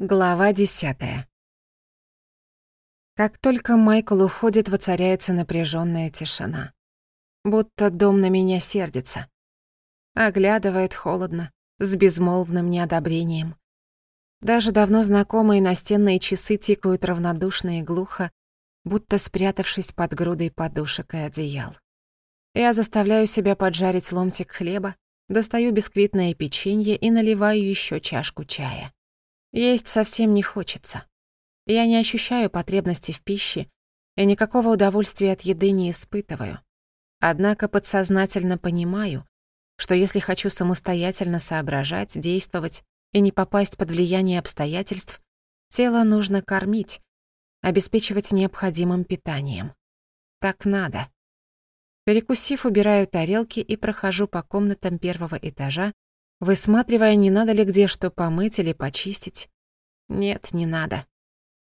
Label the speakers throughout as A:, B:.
A: Глава десятая. Как только Майкл уходит, воцаряется напряженная тишина. Будто дом на меня сердится. Оглядывает холодно, с безмолвным неодобрением. Даже давно знакомые настенные часы тикают равнодушно и глухо, будто спрятавшись под грудой подушек и одеял. Я заставляю себя поджарить ломтик хлеба, достаю бисквитное печенье и наливаю еще чашку чая. Есть совсем не хочется. Я не ощущаю потребности в пище и никакого удовольствия от еды не испытываю. Однако подсознательно понимаю, что если хочу самостоятельно соображать, действовать и не попасть под влияние обстоятельств, тело нужно кормить, обеспечивать необходимым питанием. Так надо. Перекусив, убираю тарелки и прохожу по комнатам первого этажа, высматривая, не надо ли где что помыть или почистить. Нет, не надо.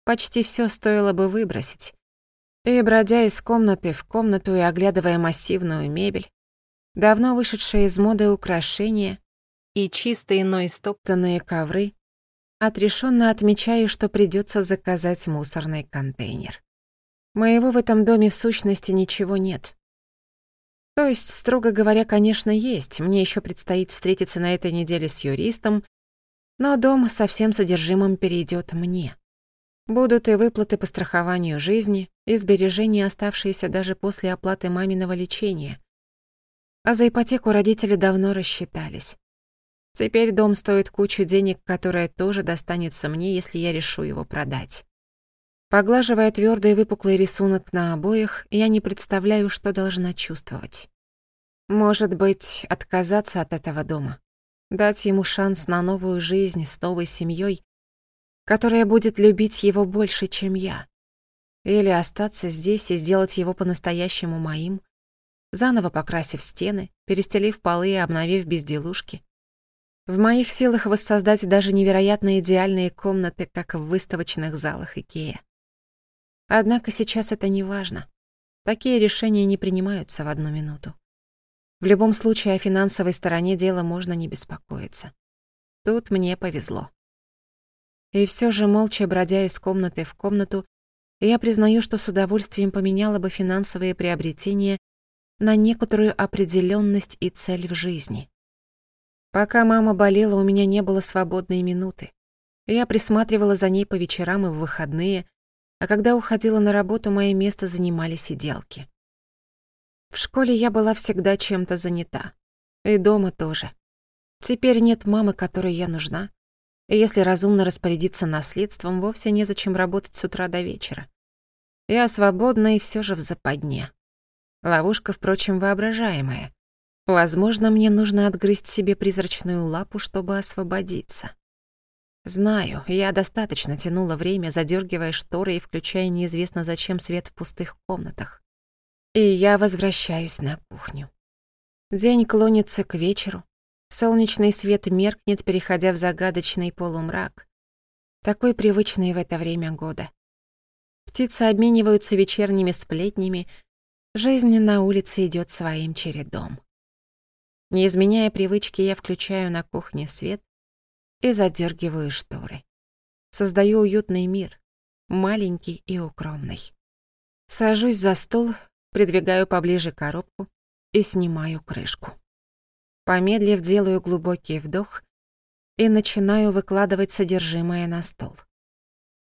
A: Почти все стоило бы выбросить. И, бродя из комнаты в комнату и оглядывая массивную мебель, давно вышедшие из моды украшения и чистые, но истоптанные ковры, отрешенно отмечаю, что придется заказать мусорный контейнер. Моего в этом доме в сущности ничего нет. То есть, строго говоря, конечно, есть. Мне еще предстоит встретиться на этой неделе с юристом, но дом со всем содержимым перейдет мне. Будут и выплаты по страхованию жизни, и сбережения, оставшиеся даже после оплаты маминого лечения. А за ипотеку родители давно рассчитались. Теперь дом стоит кучу денег, которая тоже достанется мне, если я решу его продать. Поглаживая твердый выпуклый рисунок на обоях, я не представляю, что должна чувствовать. Может быть, отказаться от этого дома, дать ему шанс на новую жизнь с новой семьей, которая будет любить его больше, чем я. Или остаться здесь и сделать его по-настоящему моим, заново покрасив стены, перестелив полы и обновив безделушки. В моих силах воссоздать даже невероятно идеальные комнаты, как в выставочных залах Икея. Однако сейчас это не важно. Такие решения не принимаются в одну минуту. В любом случае, о финансовой стороне дела можно не беспокоиться. Тут мне повезло. И все же, молча бродя из комнаты в комнату, я признаю, что с удовольствием поменяла бы финансовые приобретения на некоторую определенность и цель в жизни. Пока мама болела, у меня не было свободной минуты. Я присматривала за ней по вечерам и в выходные, а когда уходила на работу, мое место занимали сиделки. В школе я была всегда чем-то занята. И дома тоже. Теперь нет мамы, которой я нужна. И если разумно распорядиться наследством, вовсе незачем работать с утра до вечера. Я свободна и все же в западне. Ловушка, впрочем, воображаемая. Возможно, мне нужно отгрызть себе призрачную лапу, чтобы освободиться. Знаю, я достаточно тянула время, задергивая шторы и включая неизвестно зачем свет в пустых комнатах. И я возвращаюсь на кухню. День клонится к вечеру. Солнечный свет меркнет, переходя в загадочный полумрак. Такой привычный в это время года. Птицы обмениваются вечерними сплетнями. Жизнь на улице идет своим чередом. Не изменяя привычки, я включаю на кухне свет, и задергиваю шторы. Создаю уютный мир, маленький и укромный. Сажусь за стол, придвигаю поближе коробку и снимаю крышку. Помедлив делаю глубокий вдох и начинаю выкладывать содержимое на стол.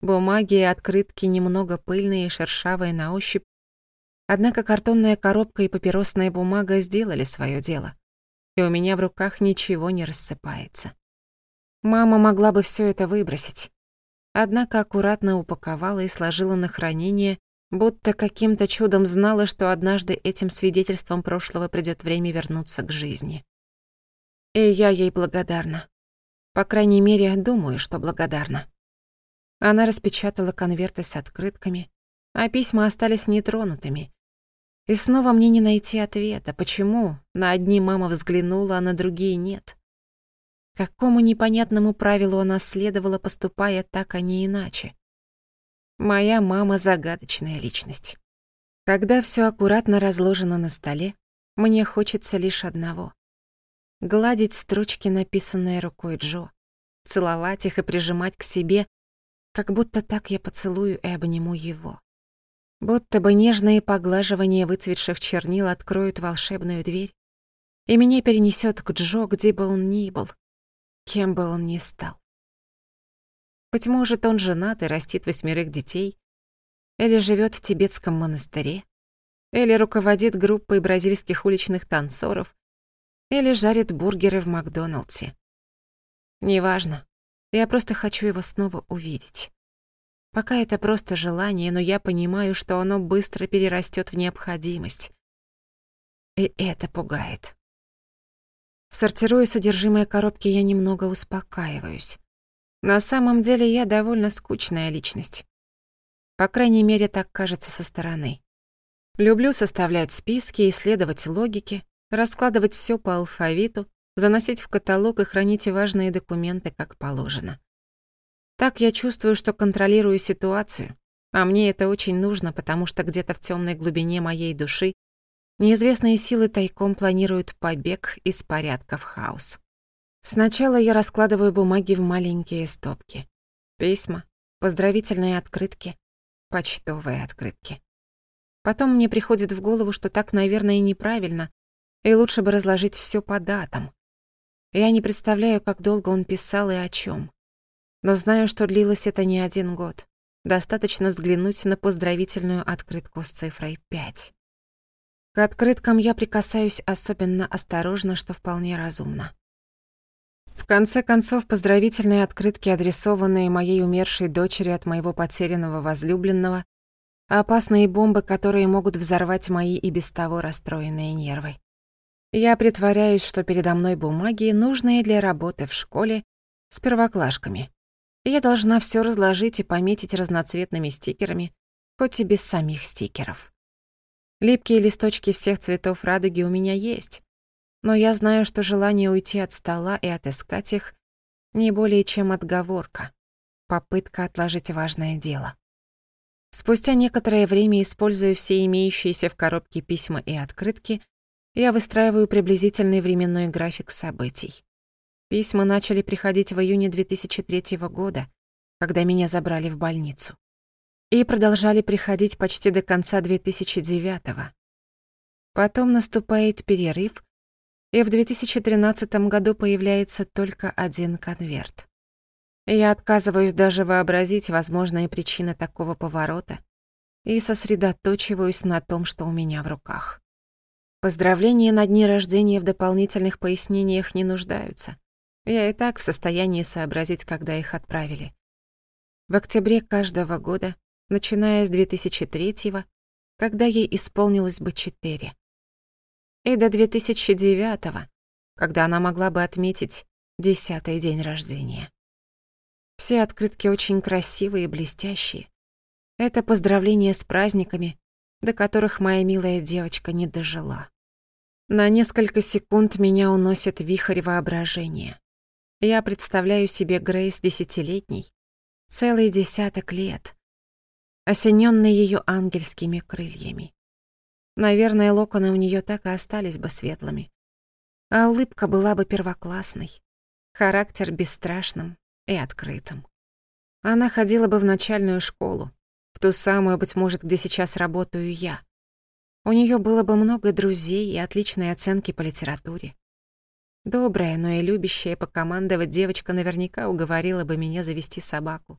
A: Бумаги и открытки немного пыльные и шершавые на ощупь, однако картонная коробка и папиросная бумага сделали свое дело, и у меня в руках ничего не рассыпается. Мама могла бы все это выбросить. Однако аккуратно упаковала и сложила на хранение, будто каким-то чудом знала, что однажды этим свидетельством прошлого придет время вернуться к жизни. И я ей благодарна. По крайней мере, думаю, что благодарна. Она распечатала конверты с открытками, а письма остались нетронутыми. И снова мне не найти ответа, почему на одни мама взглянула, а на другие нет. Какому непонятному правилу она следовала, поступая так, а не иначе? Моя мама — загадочная личность. Когда все аккуратно разложено на столе, мне хочется лишь одного — гладить строчки, написанные рукой Джо, целовать их и прижимать к себе, как будто так я поцелую и обниму его. Будто бы нежные поглаживания выцветших чернил откроют волшебную дверь, и меня перенесет к Джо, где бы он ни был, Кем бы он ни стал. Быть может, он женат и растит восьмерых детей, или живет в тибетском монастыре, или руководит группой бразильских уличных танцоров, или жарит бургеры в Макдоналдсе. Неважно. Я просто хочу его снова увидеть. Пока это просто желание, но я понимаю, что оно быстро перерастет в необходимость. И это пугает. Сортируя содержимое коробки, я немного успокаиваюсь. На самом деле я довольно скучная личность. По крайней мере, так кажется со стороны. Люблю составлять списки, исследовать логики, раскладывать все по алфавиту, заносить в каталог и хранить важные документы, как положено. Так я чувствую, что контролирую ситуацию, а мне это очень нужно, потому что где-то в темной глубине моей души Неизвестные силы тайком планируют побег из порядка в хаос. Сначала я раскладываю бумаги в маленькие стопки. Письма, поздравительные открытки, почтовые открытки. Потом мне приходит в голову, что так, наверное, неправильно, и лучше бы разложить все по датам. Я не представляю, как долго он писал и о чем. Но знаю, что длилось это не один год. Достаточно взглянуть на поздравительную открытку с цифрой 5. К открыткам я прикасаюсь особенно осторожно, что вполне разумно. В конце концов, поздравительные открытки, адресованные моей умершей дочери от моего потерянного возлюбленного, а опасные бомбы, которые могут взорвать мои и без того расстроенные нервы. Я притворяюсь, что передо мной бумаги, нужные для работы в школе, с первоклашками. Я должна все разложить и пометить разноцветными стикерами, хоть и без самих стикеров. Липкие листочки всех цветов радуги у меня есть, но я знаю, что желание уйти от стола и отыскать их не более чем отговорка, попытка отложить важное дело. Спустя некоторое время, используя все имеющиеся в коробке письма и открытки, я выстраиваю приблизительный временной график событий. Письма начали приходить в июне 2003 года, когда меня забрали в больницу и продолжали приходить почти до конца 2009-го. Потом наступает перерыв, и в 2013 году появляется только один конверт. Я отказываюсь даже вообразить возможные причины такого поворота и сосредоточиваюсь на том, что у меня в руках. Поздравления на дни рождения в дополнительных пояснениях не нуждаются. Я и так в состоянии сообразить, когда их отправили. В октябре каждого года начиная с 2003 когда ей исполнилось бы 4. И до 2009 когда она могла бы отметить десятый день рождения. Все открытки очень красивые и блестящие. Это поздравления с праздниками, до которых моя милая девочка не дожила. На несколько секунд меня уносит вихрь воображения. Я представляю себе Грейс десятилетней, целый десяток лет, осененный ее ангельскими крыльями. Наверное, локоны у нее так и остались бы светлыми. А улыбка была бы первоклассной, характер бесстрашным и открытым. Она ходила бы в начальную школу, в ту самую, быть может, где сейчас работаю я. У нее было бы много друзей и отличные оценки по литературе. Добрая, но и любящая покомандовать девочка наверняка уговорила бы меня завести собаку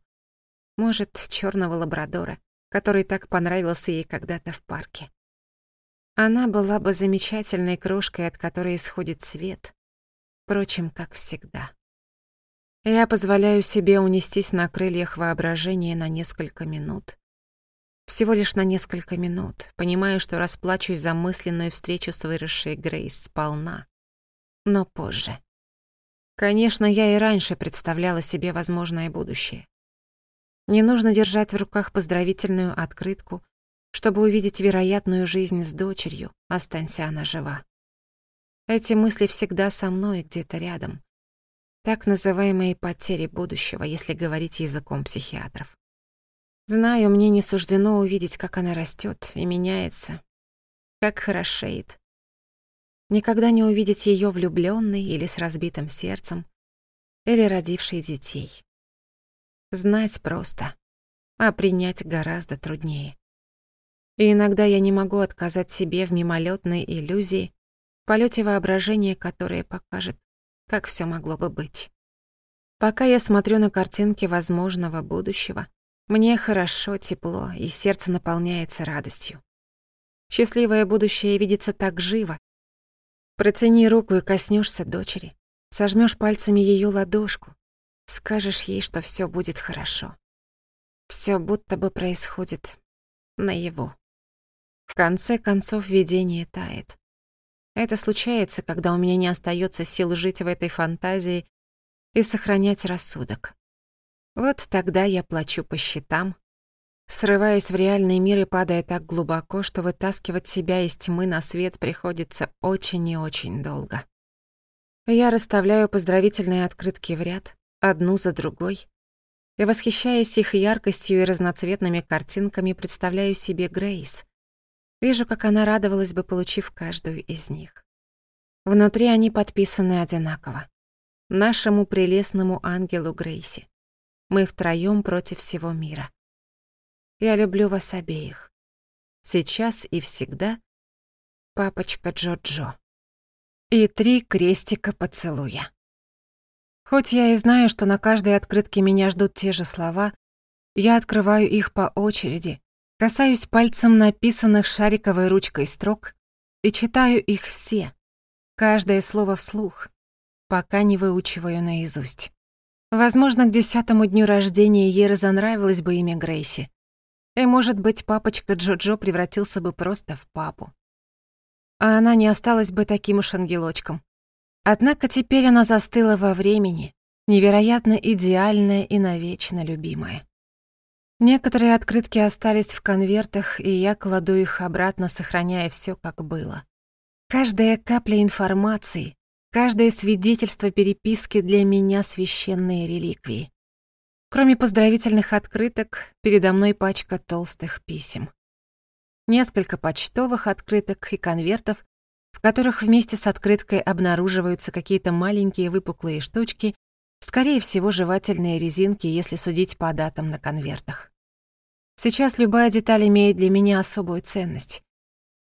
A: может, черного лабрадора, который так понравился ей когда-то в парке. Она была бы замечательной крошкой, от которой исходит свет. Впрочем, как всегда. Я позволяю себе унестись на крыльях воображения на несколько минут. Всего лишь на несколько минут, понимая, что расплачусь за мысленную встречу с выросшей Грейс сполна. Но позже. Конечно, я и раньше представляла себе возможное будущее. Не нужно держать в руках поздравительную открытку, чтобы увидеть вероятную жизнь с дочерью, останься она жива. Эти мысли всегда со мной где-то рядом. Так называемые потери будущего, если говорить языком психиатров. Знаю, мне не суждено увидеть, как она растет и меняется, как хорошеет. Никогда не увидеть ее влюбленной или с разбитым сердцем, или родившей детей. Знать просто, а принять гораздо труднее. И иногда я не могу отказать себе в мимолетной иллюзии, в полете воображения, которое покажет, как все могло бы быть. Пока я смотрю на картинки возможного будущего, мне хорошо, тепло, и сердце наполняется радостью. Счастливое будущее видится так живо. Протяни руку и коснешься дочери, сожмешь пальцами ее ладошку, Скажешь ей, что все будет хорошо. Все будто бы происходит наяву. В конце концов видение тает. Это случается, когда у меня не остается сил жить в этой фантазии и сохранять рассудок. Вот тогда я плачу по счетам, срываясь в реальный мир и падая так глубоко, что вытаскивать себя из тьмы на свет приходится очень и очень долго. Я расставляю поздравительные открытки в ряд, одну за другой. Я восхищаюсь их яркостью и разноцветными картинками, представляю себе Грейс. Вижу, как она радовалась бы, получив каждую из них. Внутри они подписаны одинаково. Нашему прелестному ангелу Грейси. Мы втроём против всего мира. Я люблю вас обеих. Сейчас и всегда папочка Джо-Джо. И три крестика поцелуя. Хоть я и знаю, что на каждой открытке меня ждут те же слова, я открываю их по очереди, касаюсь пальцем написанных шариковой ручкой строк и читаю их все, каждое слово вслух, пока не выучиваю наизусть. Возможно, к десятому дню рождения ей разонравилось бы имя Грейси. И, может быть, папочка Джоджо -Джо превратился бы просто в папу. А она не осталась бы таким уж ангелочком. Однако теперь она застыла во времени, невероятно идеальная и навечно любимая. Некоторые открытки остались в конвертах, и я кладу их обратно, сохраняя все, как было. Каждая капля информации, каждое свидетельство переписки для меня священные реликвии. Кроме поздравительных открыток, передо мной пачка толстых писем. Несколько почтовых открыток и конвертов которых вместе с открыткой обнаруживаются какие-то маленькие выпуклые штучки, скорее всего, жевательные резинки, если судить по датам на конвертах. Сейчас любая деталь имеет для меня особую ценность.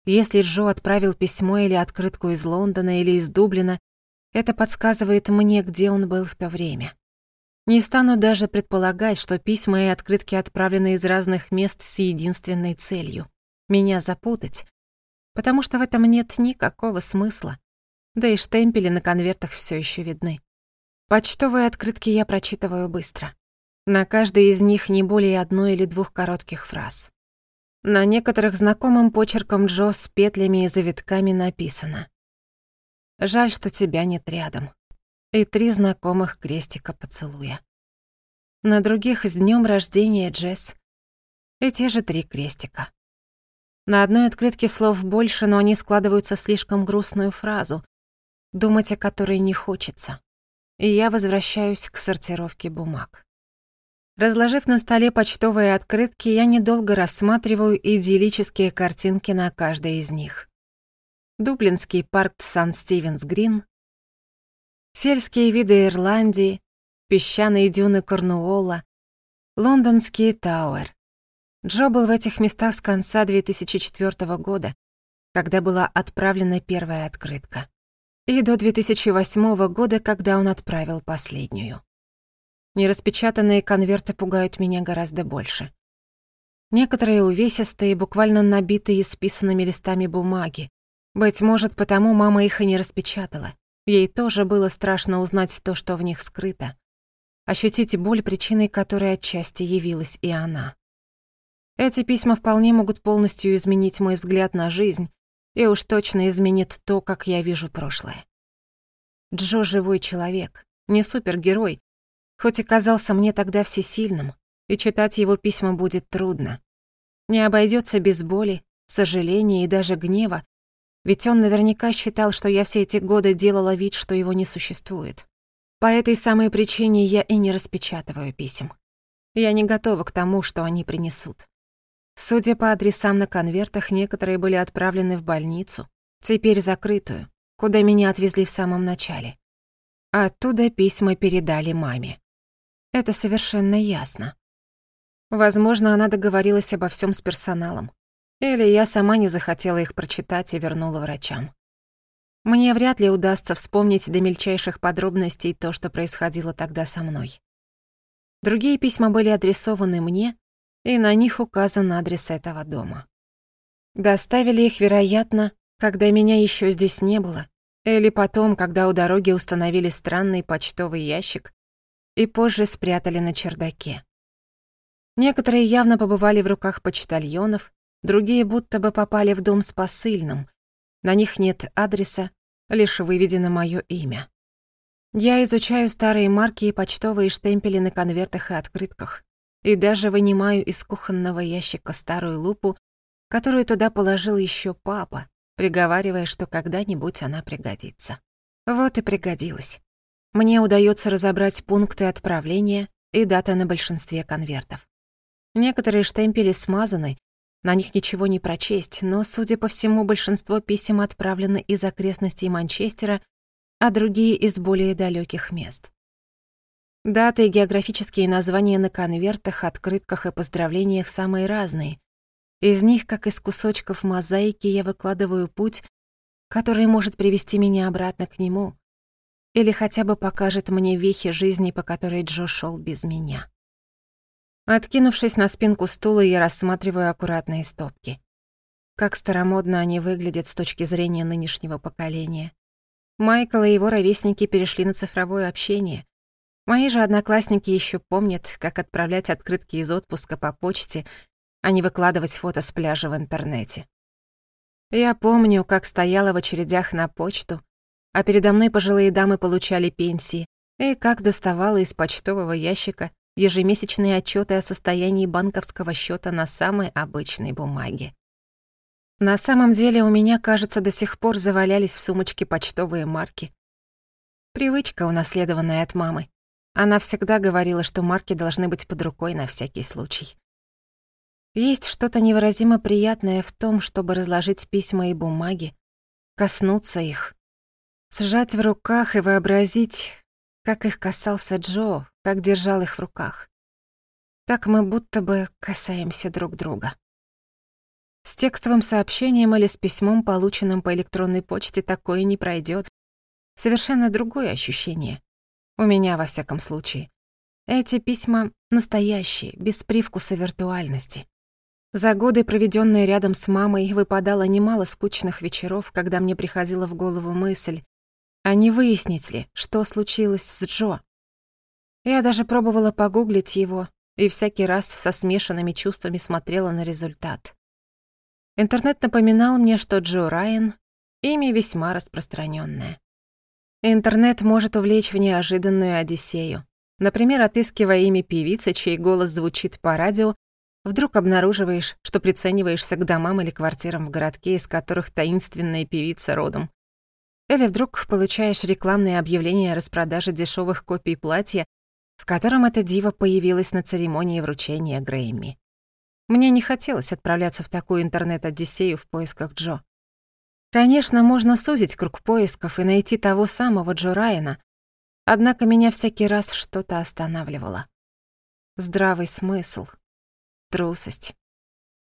A: Если Джо отправил письмо или открытку из Лондона или из Дублина, это подсказывает мне, где он был в то время. Не стану даже предполагать, что письма и открытки отправлены из разных мест с единственной целью — меня запутать, потому что в этом нет никакого смысла. Да и штемпели на конвертах все еще видны. Почтовые открытки я прочитываю быстро. На каждой из них не более одной или двух коротких фраз. На некоторых знакомым почерком Джо с петлями и завитками написано «Жаль, что тебя нет рядом». И три знакомых крестика поцелуя. На других с днем рождения Джесс и те же три крестика. На одной открытке слов больше, но они складываются слишком грустную фразу. Думать о которой не хочется. И я возвращаюсь к сортировке бумаг. Разложив на столе почтовые открытки, я недолго рассматриваю идиллические картинки на каждой из них. Дублинский парк Сан-Стивенс-Грин, сельские виды Ирландии, песчаные дюны Корнуолла, лондонский Тауэр, Джо был в этих местах с конца 2004 года, когда была отправлена первая открытка, и до 2008 года, когда он отправил последнюю. Нераспечатанные конверты пугают меня гораздо больше. Некоторые увесистые, буквально набитые списанными листами бумаги. Быть может, потому мама их и не распечатала. Ей тоже было страшно узнать то, что в них скрыто. Ощутить боль, причиной которой отчасти явилась и она. Эти письма вполне могут полностью изменить мой взгляд на жизнь, и уж точно изменит то, как я вижу прошлое. Джо живой человек, не супергерой, хоть и казался мне тогда всесильным, и читать его письма будет трудно. Не обойдется без боли, сожаления и даже гнева, ведь он наверняка считал, что я все эти годы делала вид, что его не существует. По этой самой причине я и не распечатываю писем. Я не готова к тому, что они принесут. Судя по адресам на конвертах, некоторые были отправлены в больницу, теперь закрытую, куда меня отвезли в самом начале. Оттуда письма передали маме. Это совершенно ясно. Возможно, она договорилась обо всем с персоналом. Или я сама не захотела их прочитать и вернула врачам. Мне вряд ли удастся вспомнить до мельчайших подробностей то, что происходило тогда со мной. Другие письма были адресованы мне, и на них указан адрес этого дома. Доставили их, вероятно, когда меня еще здесь не было, или потом, когда у дороги установили странный почтовый ящик и позже спрятали на чердаке. Некоторые явно побывали в руках почтальонов, другие будто бы попали в дом с посыльным. На них нет адреса, лишь выведено мое имя. Я изучаю старые марки и почтовые штемпели на конвертах и открытках и даже вынимаю из кухонного ящика старую лупу, которую туда положил еще папа, приговаривая, что когда-нибудь она пригодится. Вот и пригодилась. Мне удается разобрать пункты отправления и даты на большинстве конвертов. Некоторые штемпели смазаны, на них ничего не прочесть, но, судя по всему, большинство писем отправлено из окрестностей Манчестера, а другие — из более далеких мест. Даты и географические названия на конвертах, открытках и поздравлениях самые разные. Из них, как из кусочков мозаики, я выкладываю путь, который может привести меня обратно к нему. Или хотя бы покажет мне вехи жизни, по которой Джо шел без меня. Откинувшись на спинку стула, я рассматриваю аккуратные стопки. Как старомодно они выглядят с точки зрения нынешнего поколения. Майкл и его ровесники перешли на цифровое общение. Мои же одноклассники еще помнят, как отправлять открытки из отпуска по почте, а не выкладывать фото с пляжа в интернете. Я помню, как стояла в очередях на почту, а передо мной пожилые дамы получали пенсии, и как доставала из почтового ящика ежемесячные отчеты о состоянии банковского счета на самой обычной бумаге. На самом деле у меня, кажется, до сих пор завалялись в сумочке почтовые марки. Привычка, унаследованная от мамы. Она всегда говорила, что марки должны быть под рукой на всякий случай. Есть что-то невыразимо приятное в том, чтобы разложить письма и бумаги, коснуться их, сжать в руках и вообразить, как их касался Джо, как держал их в руках. Так мы будто бы касаемся друг друга. С текстовым сообщением или с письмом, полученным по электронной почте, такое не пройдет. Совершенно другое ощущение. У меня, во всяком случае. Эти письма настоящие, без привкуса виртуальности. За годы, проведенные рядом с мамой, выпадало немало скучных вечеров, когда мне приходила в голову мысль, а не выяснить ли, что случилось с Джо. Я даже пробовала погуглить его и всякий раз со смешанными чувствами смотрела на результат. Интернет напоминал мне, что Джо Райан — имя весьма распространенное. Интернет может увлечь в неожиданную одиссею. Например, отыскивая имя певицы, чей голос звучит по радио, вдруг обнаруживаешь, что прицениваешься к домам или квартирам в городке, из которых таинственная певица родом. Или вдруг получаешь рекламное объявление о распродаже дешевых копий платья, в котором эта дива появилась на церемонии вручения Грэмми. Мне не хотелось отправляться в такую интернет-одиссею в поисках Джо. Конечно, можно сузить круг поисков и найти того самого Джо Райана, однако меня всякий раз что-то останавливало. Здравый смысл, трусость,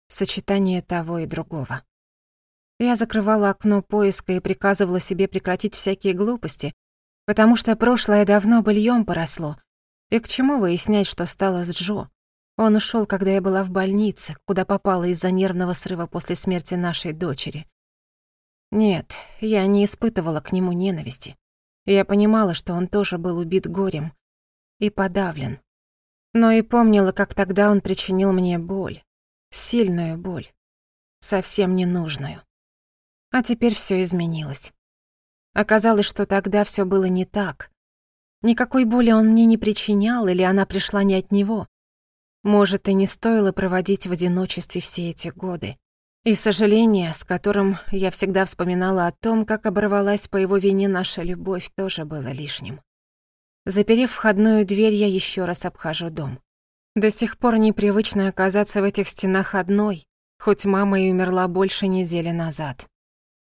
A: сочетание того и другого. Я закрывала окно поиска и приказывала себе прекратить всякие глупости, потому что прошлое давно быльём поросло. И к чему выяснять, что стало с Джо? Он ушёл, когда я была в больнице, куда попала из-за нервного срыва после смерти нашей дочери. Нет, я не испытывала к нему ненависти. Я понимала, что он тоже был убит горем и подавлен. Но и помнила, как тогда он причинил мне боль. Сильную боль. Совсем ненужную. А теперь всё изменилось. Оказалось, что тогда всё было не так. Никакой боли он мне не причинял, или она пришла не от него. Может, и не стоило проводить в одиночестве все эти годы. И сожаление, с которым я всегда вспоминала о том, как оборвалась по его вине наша любовь, тоже было лишним. Заперев входную дверь, я еще раз обхожу дом. До сих пор непривычно оказаться в этих стенах одной, хоть мама и умерла больше недели назад.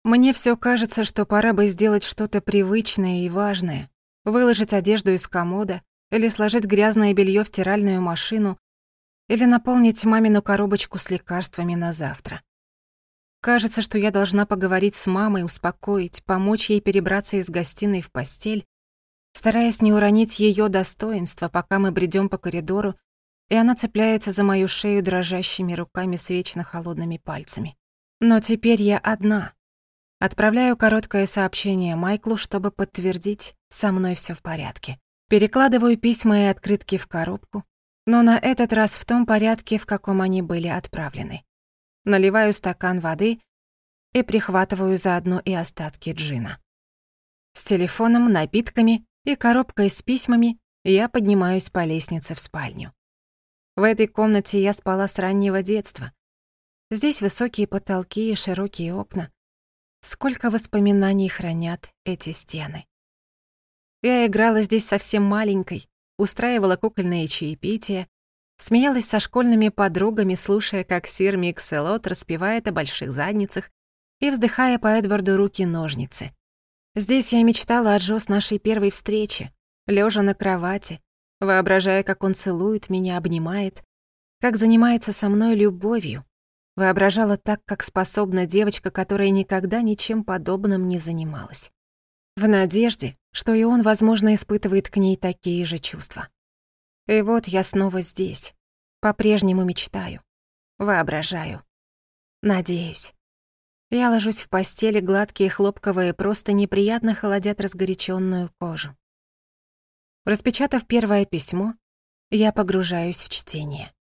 A: Мне все кажется, что пора бы сделать что-то привычное и важное, выложить одежду из комода или сложить грязное белье в стиральную машину или наполнить мамину коробочку с лекарствами на завтра. Кажется, что я должна поговорить с мамой, успокоить, помочь ей перебраться из гостиной в постель, стараясь не уронить ее достоинство, пока мы бредем по коридору, и она цепляется за мою шею дрожащими руками с вечно холодными пальцами. Но теперь я одна. Отправляю короткое сообщение Майклу, чтобы подтвердить, со мной все в порядке. Перекладываю письма и открытки в коробку, но на этот раз в том порядке, в каком они были отправлены наливаю стакан воды и прихватываю заодно и остатки джина. С телефоном, напитками и коробкой с письмами я поднимаюсь по лестнице в спальню. В этой комнате я спала с раннего детства. Здесь высокие потолки и широкие окна. Сколько воспоминаний хранят эти стены. Я играла здесь совсем маленькой, устраивала кукольные чаепития, смеялась со школьными подругами, слушая, как сир Микселот распевает о больших задницах и вздыхая по Эдварду руки-ножницы. Здесь я мечтала о Джо с нашей первой встречи, лежа на кровати, воображая, как он целует меня, обнимает, как занимается со мной любовью. Воображала так, как способна девочка, которая никогда ничем подобным не занималась. В надежде, что и он, возможно, испытывает к ней такие же чувства. И вот я снова здесь. По-прежнему мечтаю. Воображаю. Надеюсь. Я ложусь в постели, гладкие хлопковые просто неприятно холодят разгоряченную кожу. Распечатав первое письмо, я погружаюсь в чтение.